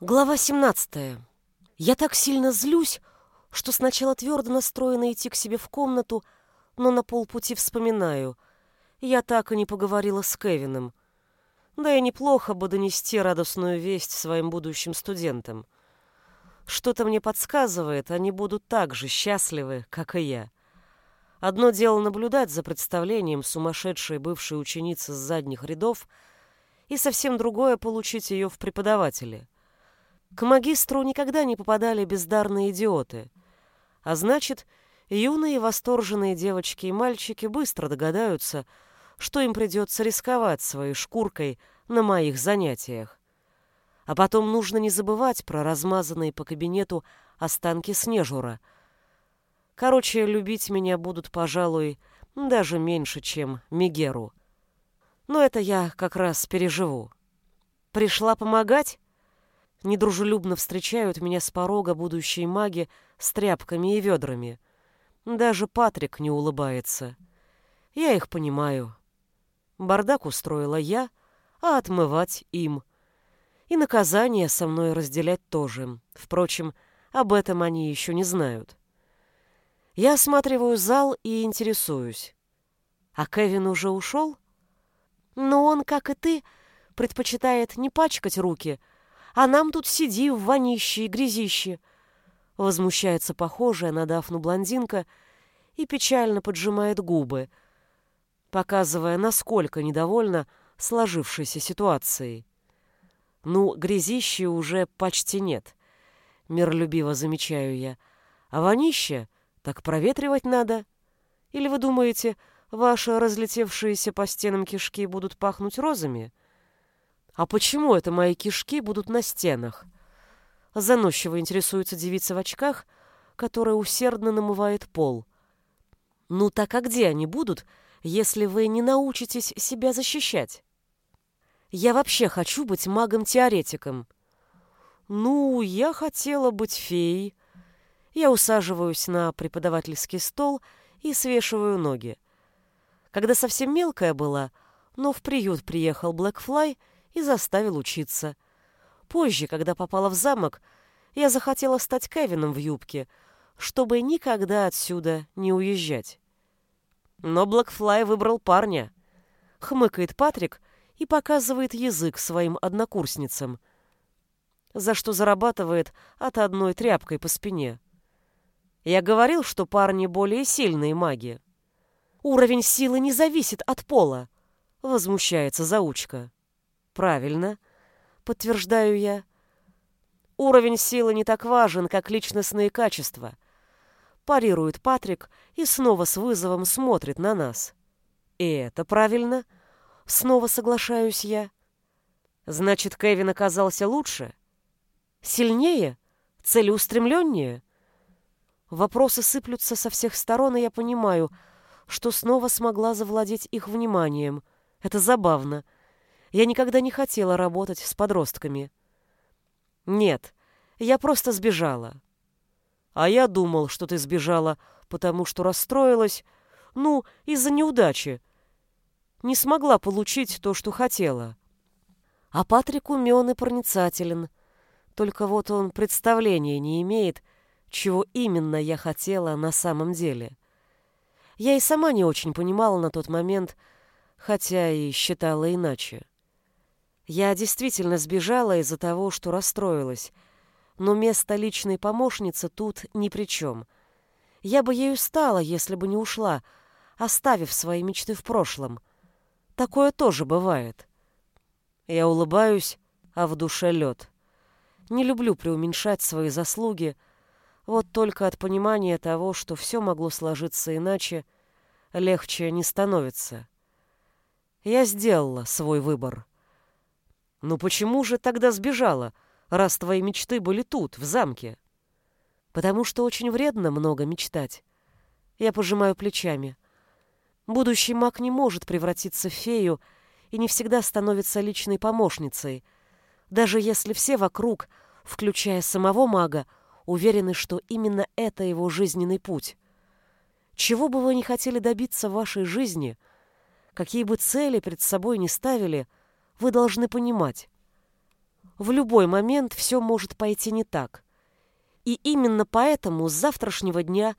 Глава 17. Я так сильно злюсь, что сначала твердо настроена идти к себе в комнату, но на полпути вспоминаю. Я так и не поговорила с Кевином. Да и неплохо бы донести радостную весть своим будущим студентам. Что-то мне подсказывает, они будут так же счастливы, как и я. Одно дело наблюдать за представлением сумасшедшей бывшей ученицы с задних рядов, и совсем другое — получить ее в преподаватели — к магистру никогда не попадали бездарные идиоты. А значит, юные восторженные девочки и мальчики быстро догадаются, что им придется рисковать своей шкуркой на моих занятиях. А потом нужно не забывать про размазанные по кабинету останки Снежура. Короче, любить меня будут, пожалуй, даже меньше, чем Мигеру. Но это я как раз переживу. Пришла помогать? Недружелюбно встречают меня с порога будущие маги с тряпками и ведрами. Даже Патрик не улыбается. Я их понимаю. Бардак устроила я, а отмывать им. И наказание со мной разделять тоже. Впрочем, об этом они еще не знают. Я осматриваю зал и интересуюсь. А Кевин уже ушел? Но он, как и ты, предпочитает не пачкать руки, а нам тут сиди в вонище и грязище. Возмущается похожая на Дафну блондинка и печально поджимает губы, показывая, насколько недовольна сложившейся ситуацией. Ну, грязищи уже почти нет, миролюбиво замечаю я. А вонище так проветривать надо. Или вы думаете, ваши разлетевшиеся по стенам кишки будут пахнуть розами? — «А почему это мои кишки будут на стенах?» Заносчиво интересуется девица в очках, которая усердно намывает пол. «Ну так а где они будут, если вы не научитесь себя защищать?» «Я вообще хочу быть магом-теоретиком». «Ну, я хотела быть феей». Я усаживаюсь на преподавательский стол и свешиваю ноги. Когда совсем мелкая была, но в приют приехал Блэкфлай — и заставил учиться. Позже, когда попала в замок, я захотела стать Кевином в юбке, чтобы никогда отсюда не уезжать. Но Блэкфлай выбрал парня. Хмыкает Патрик и показывает язык своим однокурсницам, за что зарабатывает от одной тряпкой по спине. Я говорил, что парни более сильные маги. Уровень силы не зависит от пола, возмущается заучка. Правильно, подтверждаю я. Уровень силы не так важен, как личностные качества. Парирует Патрик и снова с вызовом смотрит на нас. И это правильно. Снова соглашаюсь я. Значит, Кевин оказался лучше? Сильнее? Целеустремленнее? Вопросы сыплются со всех сторон, и я понимаю, что снова смогла завладеть их вниманием. Это забавно. — я никогда не хотела работать с подростками. Нет, я просто сбежала. А я думал, что ты сбежала, потому что расстроилась, ну, из-за неудачи. Не смогла получить то, что хотела. А Патрик умен и проницателен. Только вот он представления не имеет, чего именно я хотела на самом деле. Я и сама не очень понимала на тот момент, хотя и считала иначе. Я действительно сбежала из-за того, что расстроилась, но место личной помощницы тут ни при чем. Я бы ею стала, если бы не ушла, оставив свои мечты в прошлом. Такое тоже бывает. Я улыбаюсь, а в душе лед. Не люблю преуменьшать свои заслуги, вот только от понимания того, что все могло сложиться иначе, легче не становится. Я сделала свой выбор. «Ну почему же тогда сбежала, раз твои мечты были тут, в замке?» «Потому что очень вредно много мечтать». Я пожимаю плечами. Будущий маг не может превратиться в фею и не всегда становится личной помощницей, даже если все вокруг, включая самого мага, уверены, что именно это его жизненный путь. Чего бы вы ни хотели добиться в вашей жизни, какие бы цели перед собой ни ставили – вы должны понимать, В любой момент все может пойти не так. И именно поэтому с завтрашнего дня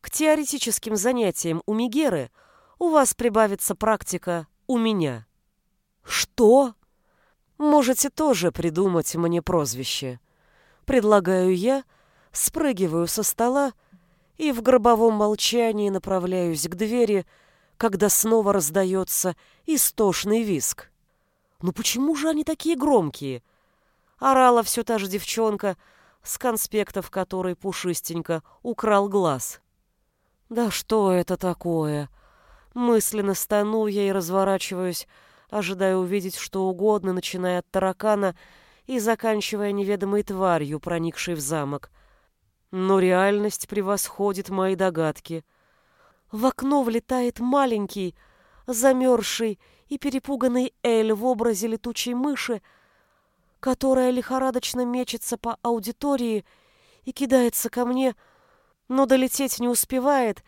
к теоретическим занятиям у Мигеры у вас прибавится практика у меня. Что? Можете тоже придумать мне прозвище. Предлагаю я, спрыгиваю со стола и в гробовом молчании направляюсь к двери, когда снова раздается истошный виск. «Ну почему же они такие громкие?» Орала все та же девчонка, с конспектов которой пушистенько украл глаз. «Да что это такое?» Мысленно стану я и разворачиваюсь, ожидая увидеть что угодно, начиная от таракана и заканчивая неведомой тварью, проникшей в замок. Но реальность превосходит мои догадки. В окно влетает маленький, замерзший и перепуганный Эль в образе летучей мыши, которая лихорадочно мечется по аудитории и кидается ко мне, но долететь не успевает,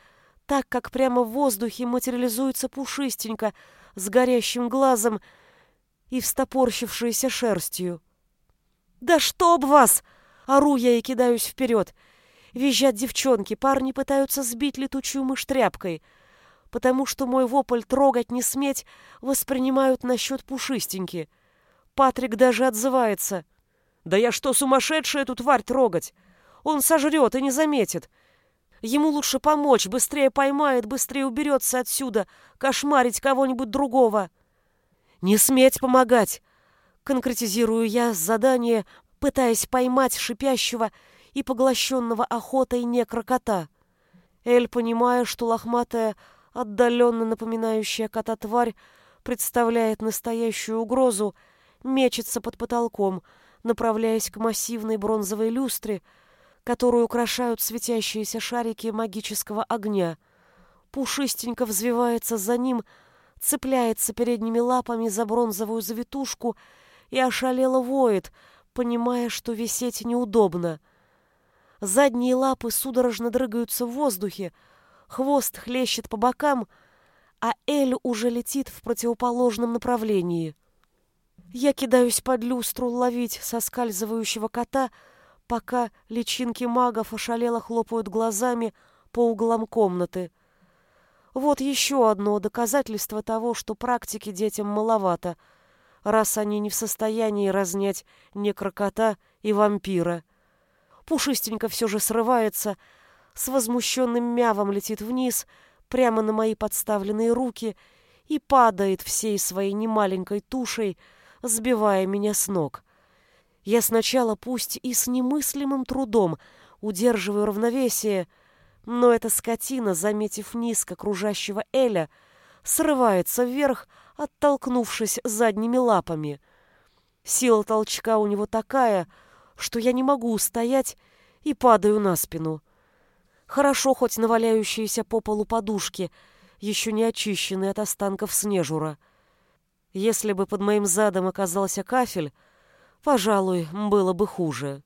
так как прямо в воздухе материализуется пушистенько с горящим глазом и встопорщившейся шерстью. «Да чтоб вас!» — ору я и кидаюсь вперед. Визжат девчонки, парни пытаются сбить летучую мышь тряпкой, потому что мой вопль трогать не сметь воспринимают насчет пушистеньки. Патрик даже отзывается. «Да я что, сумасшедшая эту тварь трогать? Он сожрет и не заметит. Ему лучше помочь, быстрее поймает, быстрее уберется отсюда, кошмарить кого-нибудь другого». «Не сметь помогать!» Конкретизирую я задание, пытаясь поймать шипящего и поглощенного охотой некрокота. Эль, понимая, что лохматая, отдаленно напоминающая кота тварь, представляет настоящую угрозу, мечется под потолком, направляясь к массивной бронзовой люстре, которую украшают светящиеся шарики магического огня. Пушистенько взвивается за ним, цепляется передними лапами за бронзовую завитушку и ошалело воет, понимая, что висеть неудобно. Задние лапы судорожно дрыгаются в воздухе, хвост хлещет по бокам, а Эль уже летит в противоположном направлении. Я кидаюсь под люстру ловить соскальзывающего кота, пока личинки магов ошалело хлопают глазами по углам комнаты. Вот еще одно доказательство того, что практики детям маловато — раз они не в состоянии разнять некрокота и вампира. Пушистенько все же срывается, с возмущенным мявом летит вниз, прямо на мои подставленные руки и падает всей своей немаленькой тушей, сбивая меня с ног. Я сначала, пусть и с немыслимым трудом, удерживаю равновесие, но эта скотина, заметив низко кружащего Эля, срывается вверх, оттолкнувшись задними лапами. Сила толчка у него такая, что я не могу устоять и падаю на спину. Хорошо хоть наваляющиеся по полу подушки, еще не очищенные от останков снежура. Если бы под моим задом оказался кафель, пожалуй, было бы хуже.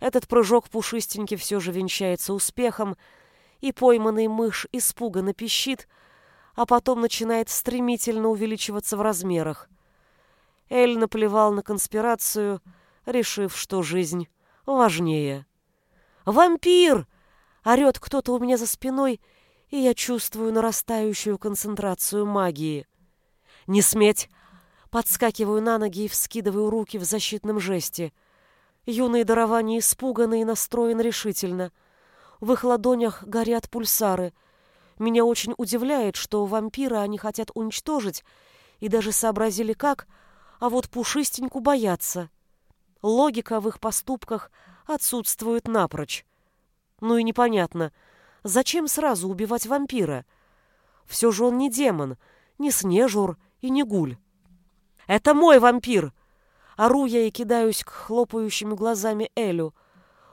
Этот прыжок пушистенький все же венчается успехом, и пойманный мышь испуганно пищит, а потом начинает стремительно увеличиваться в размерах. Эль наплевал на конспирацию, решив, что жизнь важнее. «Вампир!» — орет кто-то у меня за спиной, и я чувствую нарастающую концентрацию магии. «Не сметь!» Подскакиваю на ноги и вскидываю руки в защитном жесте. Юные дарования испуганы и настроены решительно. В их ладонях горят пульсары — меня очень удивляет, что вампира они хотят уничтожить и даже сообразили как, а вот пушистеньку боятся. Логика в их поступках отсутствует напрочь. Ну и непонятно, зачем сразу убивать вампира? Все же он не демон, не снежур и не гуль. «Это мой вампир!» Ору я и кидаюсь к хлопающими глазами Элю.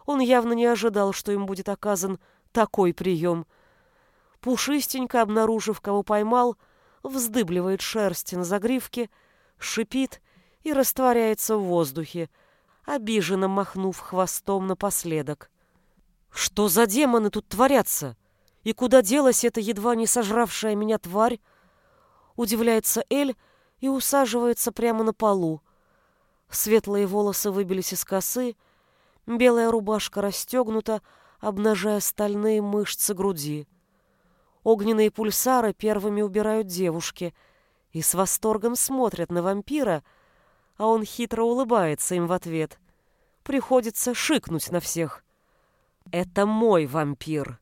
Он явно не ожидал, что им будет оказан такой прием — Пушистенько, обнаружив, кого поймал, вздыбливает шерсть на загривке, шипит и растворяется в воздухе, обиженно махнув хвостом напоследок. «Что за демоны тут творятся? И куда делась эта едва не сожравшая меня тварь?» Удивляется Эль и усаживается прямо на полу. Светлые волосы выбились из косы, белая рубашка расстегнута, обнажая стальные мышцы груди. Огненные пульсары первыми убирают девушки и с восторгом смотрят на вампира, а он хитро улыбается им в ответ. Приходится шикнуть на всех. «Это мой вампир!»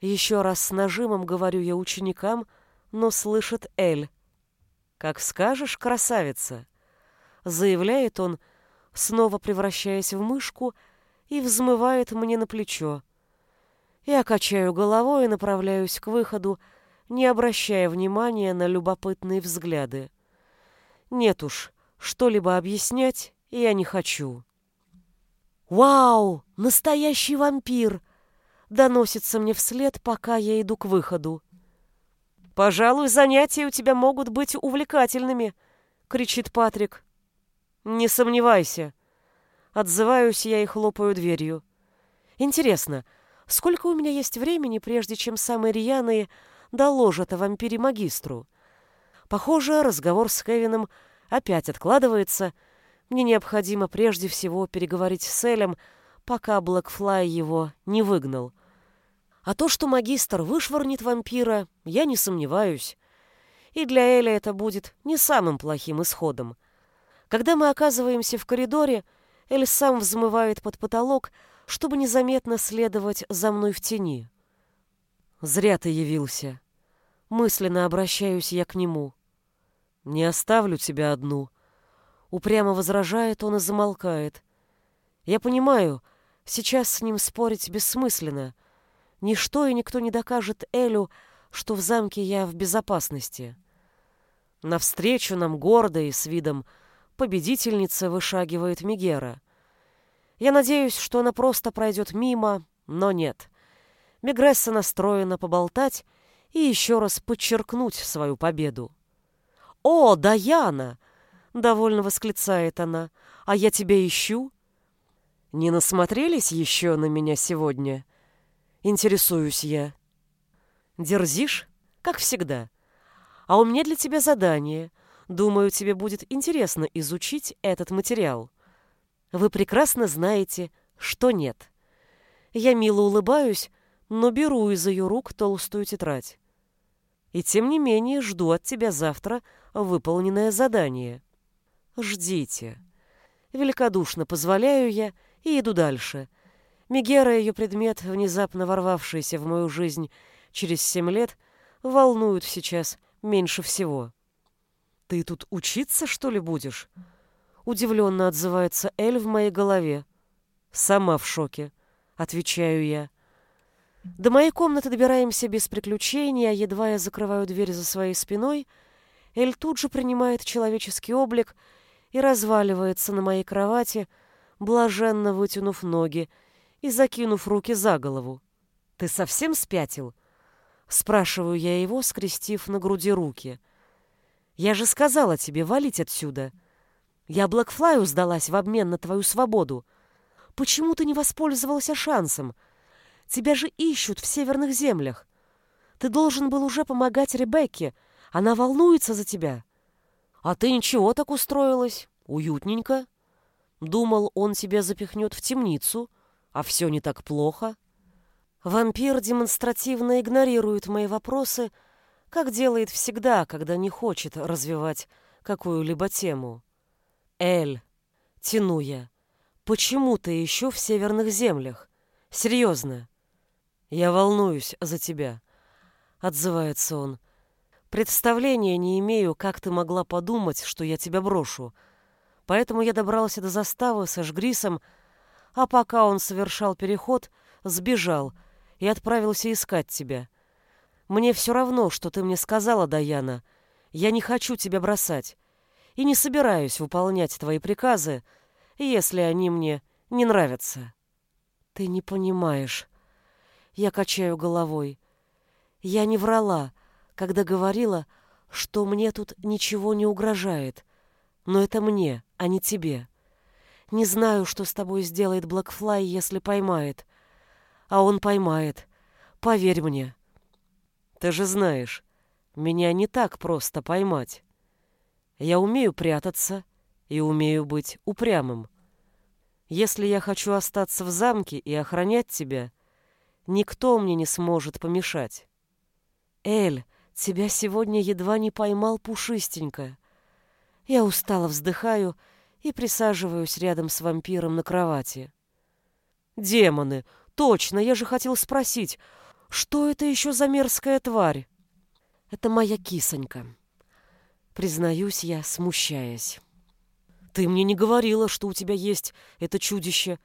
Еще раз с нажимом говорю я ученикам, но слышит Эль. «Как скажешь, красавица!» Заявляет он, снова превращаясь в мышку, и взмывает мне на плечо. Я качаю головой и направляюсь к выходу, не обращая внимания на любопытные взгляды. Нет уж, что-либо объяснять я не хочу. «Вау! Настоящий вампир!» доносится мне вслед, пока я иду к выходу. «Пожалуй, занятия у тебя могут быть увлекательными», — кричит Патрик. «Не сомневайся». Отзываюсь я и хлопаю дверью. «Интересно, сколько у меня есть времени, прежде чем самые рьяные доложат о вампире-магистру?» Похоже, разговор с Кевином опять откладывается. Мне необходимо прежде всего переговорить с Элем, пока Блэкфлай его не выгнал. А то, что магистр вышвырнет вампира, я не сомневаюсь. И для Эля это будет не самым плохим исходом. Когда мы оказываемся в коридоре, Эль сам взмывает под потолок, чтобы незаметно следовать за мной в тени. «Зря ты явился». Мысленно обращаюсь я к нему. «Не оставлю тебя одну». Упрямо возражает он и замолкает. Я понимаю, сейчас с ним спорить бессмысленно — Ничто и никто не докажет Элю, что в замке я в безопасности. Навстречу нам гордо и с видом победительницы вышагивает Мигера. Я надеюсь, что она просто пройдет мимо, но нет. Мегресса настроена поболтать и еще раз подчеркнуть свою победу. «О, Даяна!» — довольно восклицает она. «А я тебя ищу?» «Не насмотрелись еще на меня сегодня?» Интересуюсь я. Дерзишь? Как всегда. А у меня для тебя задание. Думаю, тебе будет интересно изучить этот материал. Вы прекрасно знаете, что нет. Я мило улыбаюсь, но беру из ее рук толстую тетрадь. И тем не менее жду от тебя завтра выполненное задание. Ждите. Великодушно позволяю я и иду дальше — Мегера, ее предмет, внезапно ворвавшийся в мою жизнь через семь лет, волнует сейчас меньше всего. «Ты тут учиться, что ли, будешь?» Удивленно отзывается Эль в моей голове. «Сама в шоке», — отвечаю я. До моей комнаты добираемся без приключений, а едва я закрываю дверь за своей спиной, Эль тут же принимает человеческий облик и разваливается на моей кровати, блаженно вытянув ноги, и закинув руки за голову. «Ты совсем спятил?» Спрашиваю я его, скрестив на груди руки. «Я же сказала тебе валить отсюда. Я Блэкфлаю сдалась в обмен на твою свободу. Почему ты не воспользовался шансом? Тебя же ищут в северных землях. Ты должен был уже помогать Ребекке. Она волнуется за тебя. А ты ничего так устроилась. Уютненько. Думал, он тебя запихнет в темницу» А все не так плохо? Вампир демонстративно игнорирует мои вопросы, как делает всегда, когда не хочет развивать какую-либо тему. Эль, тяну я, почему ты еще в северных землях? Серьезно. Я волнуюсь за тебя, отзывается он. Представления не имею, как ты могла подумать, что я тебя брошу. Поэтому я добрался до заставы со Жгрисом, а пока он совершал переход, сбежал и отправился искать тебя. Мне все равно, что ты мне сказала, Даяна. Я не хочу тебя бросать и не собираюсь выполнять твои приказы, если они мне не нравятся. Ты не понимаешь. Я качаю головой. Я не врала, когда говорила, что мне тут ничего не угрожает. Но это мне, а не тебе. Не знаю, что с тобой сделает Блэкфлай, если поймает. А он поймает. Поверь мне. Ты же знаешь, меня не так просто поймать. Я умею прятаться и умею быть упрямым. Если я хочу остаться в замке и охранять тебя, никто мне не сможет помешать. Эль, тебя сегодня едва не поймал пушистенько. Я устало вздыхаю и присаживаюсь рядом с вампиром на кровати. Демоны, точно, я же хотел спросить, что это еще за мерзкая тварь? Это моя кисонька. Признаюсь я, смущаясь. Ты мне не говорила, что у тебя есть это чудище.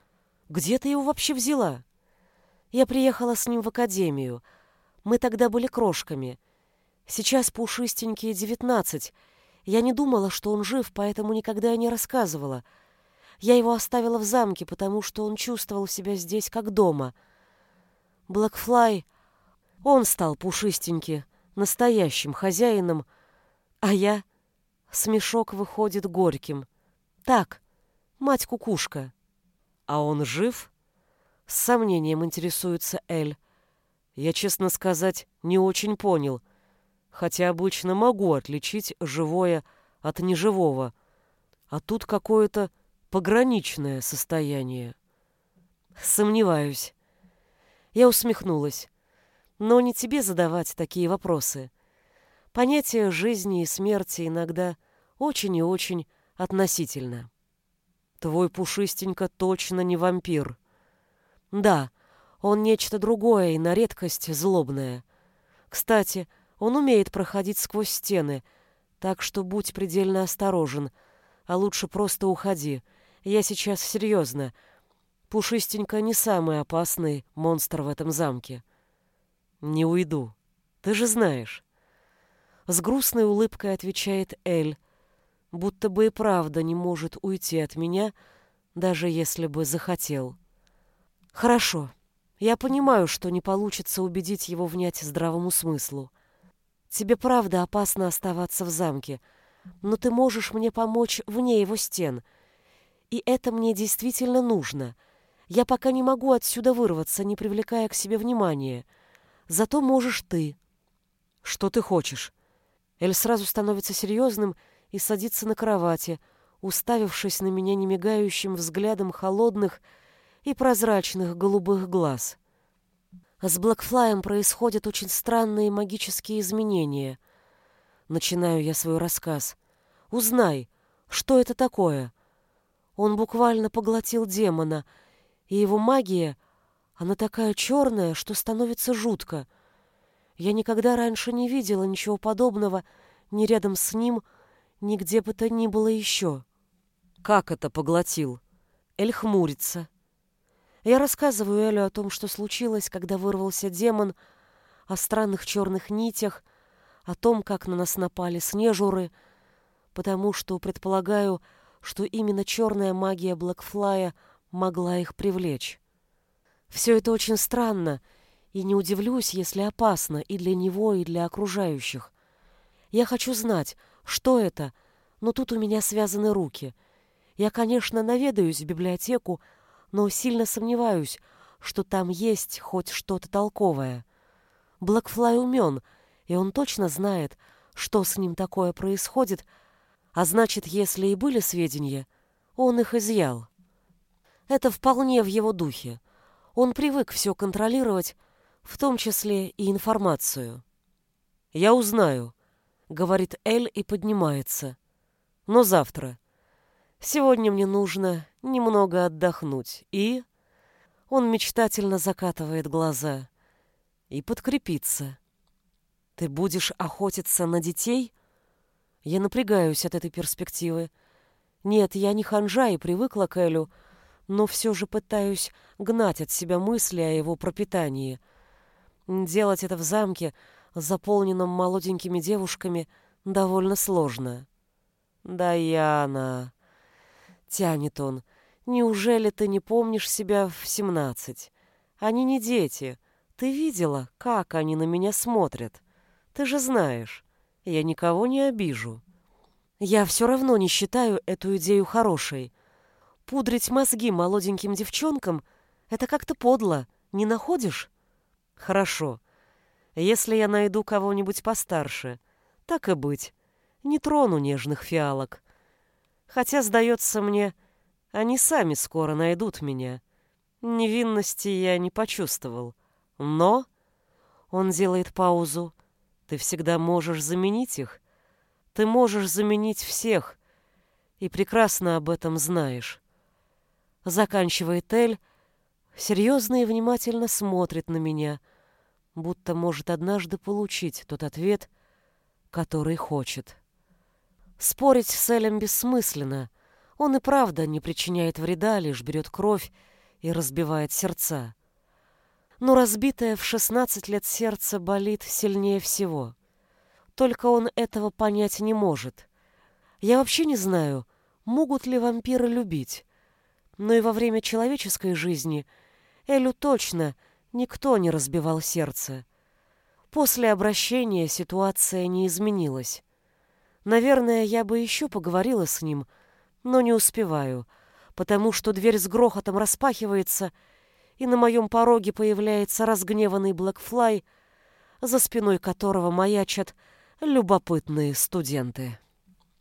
Где ты его вообще взяла? Я приехала с ним в академию. Мы тогда были крошками. Сейчас пушистенькие девятнадцать. Я не думала, что он жив, поэтому никогда не рассказывала. Я его оставила в замке, потому что он чувствовал себя здесь как дома. Блэкфлай, он стал пушистенький, настоящим хозяином, а я... Смешок выходит горьким. Так, мать-кукушка. А он жив? С сомнением интересуется Эль. Я, честно сказать, не очень понял, хотя обычно могу отличить живое от неживого. А тут какое-то пограничное состояние. Сомневаюсь. Я усмехнулась. Но не тебе задавать такие вопросы. Понятие жизни и смерти иногда очень и очень относительно. Твой пушистенько точно не вампир. Да, он нечто другое и на редкость злобное. Кстати, он умеет проходить сквозь стены, так что будь предельно осторожен, а лучше просто уходи. Я сейчас серьезно. Пушистенько не самый опасный монстр в этом замке. Не уйду. Ты же знаешь. С грустной улыбкой отвечает Эль, будто бы и правда не может уйти от меня, даже если бы захотел. Хорошо. Я понимаю, что не получится убедить его внять здравому смыслу. Тебе правда опасно оставаться в замке, но ты можешь мне помочь вне его стен. И это мне действительно нужно. Я пока не могу отсюда вырваться, не привлекая к себе внимания. Зато можешь ты. Что ты хочешь? Эль сразу становится серьезным и садится на кровати, уставившись на меня немигающим взглядом холодных и прозрачных голубых глаз. С Блэкфлаем происходят очень странные магические изменения. Начинаю я свой рассказ. Узнай, что это такое? Он буквально поглотил демона, и его магия, она такая черная, что становится жутко. Я никогда раньше не видела ничего подобного ни рядом с ним, ни где бы то ни было еще. Как это поглотил? Эль хмурится. Я рассказываю Элю о том, что случилось, когда вырвался демон, о странных черных нитях, о том, как на нас напали снежуры, потому что предполагаю, что именно черная магия Блэкфлая могла их привлечь. Все это очень странно, и не удивлюсь, если опасно и для него, и для окружающих. Я хочу знать, что это, но тут у меня связаны руки. Я, конечно, наведаюсь в библиотеку, но сильно сомневаюсь, что там есть хоть что-то толковое. Блэкфлай умен, и он точно знает, что с ним такое происходит, а значит, если и были сведения, он их изъял. Это вполне в его духе. Он привык все контролировать, в том числе и информацию. «Я узнаю», — говорит Эль и поднимается. «Но завтра. Сегодня мне нужно немного отдохнуть и...» Он мечтательно закатывает глаза. «И подкрепиться. Ты будешь охотиться на детей?» Я напрягаюсь от этой перспективы. Нет, я не ханжа и привыкла к Элю, но все же пытаюсь гнать от себя мысли о его пропитании. Делать это в замке — заполненном молоденькими девушками, довольно сложно. «Даяна!» — тянет он. «Неужели ты не помнишь себя в семнадцать? Они не дети. Ты видела, как они на меня смотрят? Ты же знаешь, я никого не обижу». Я все равно не считаю эту идею хорошей. Пудрить мозги молоденьким девчонкам — это как-то подло, не находишь? Хорошо. Если я найду кого-нибудь постарше, так и быть, не трону нежных фиалок. Хотя, сдается мне, они сами скоро найдут меня. Невинности я не почувствовал. Но... Он делает паузу. Ты всегда можешь заменить их. Ты можешь заменить всех. И прекрасно об этом знаешь. Заканчивает Эль, серьезно и внимательно смотрит на меня, будто может однажды получить тот ответ, который хочет. Спорить с Элем бессмысленно. Он и правда не причиняет вреда, лишь берет кровь и разбивает сердца. Но разбитое в 16 лет сердце болит сильнее всего. Только он этого понять не может. Я вообще не знаю, могут ли вампиры любить. Но и во время человеческой жизни Элю точно никто не разбивал сердце. После обращения ситуация не изменилась. Наверное, я бы еще поговорила с ним, но не успеваю, потому что дверь с грохотом распахивается, и на моем пороге появляется разгневанный Блэкфлай, за спиной которого маячат любопытные студенты.